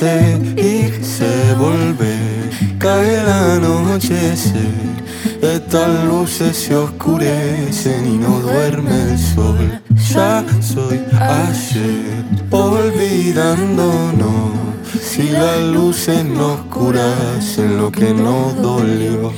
se irse, volver, cae la noche estas luces se oscurecen y no duerme el sol. Ya soy ayer, olvidándonos. Si las luces nos curasen lo que nos dolió.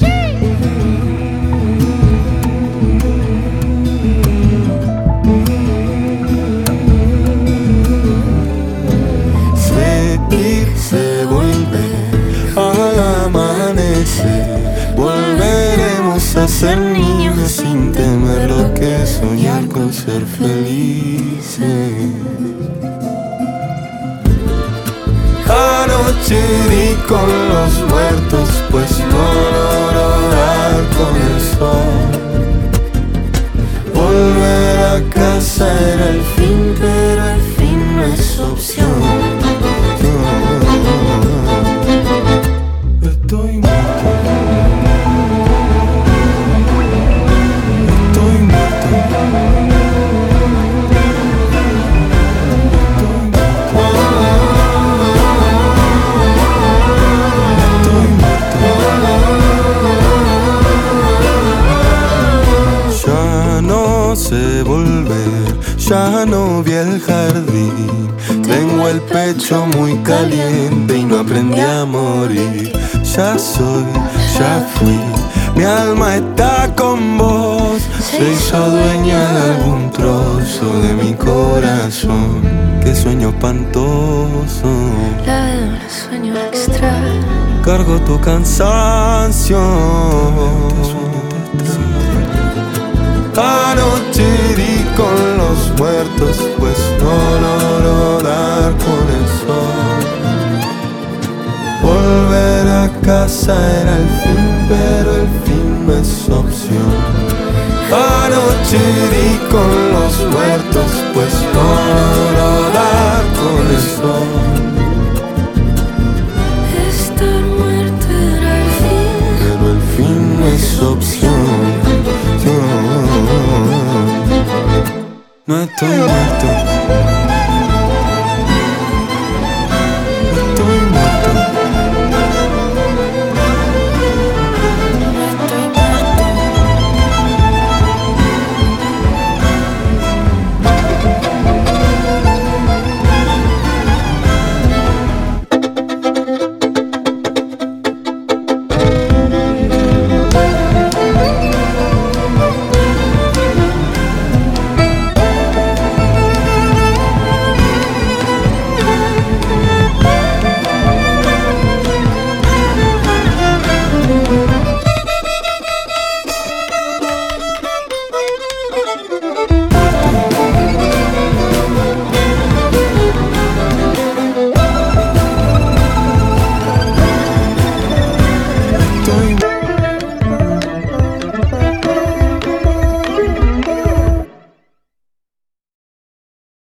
Ser niños sin temer lo que soñar con ser felices. Anoche con los muertos, pues no logro dar con el sol. Volver a casa era el fin, pero el fin no es opción. Vi el jardín. Tengo el pecho muy caliente y no aprendí a morir. Ya soy, ya fui, mi alma está con vos. Se hizo dueña de algún trozo de mi corazón. Qué sueño espantoso. La de un sueño extraño. Cargo tu cansancio. Anoche a casa era el fin, pero el fin no es opción. Anoche di con los muertos, pues no logro dar con el sol. Estar muerto era el fin, pero el fin no es opción. No estoy muerto.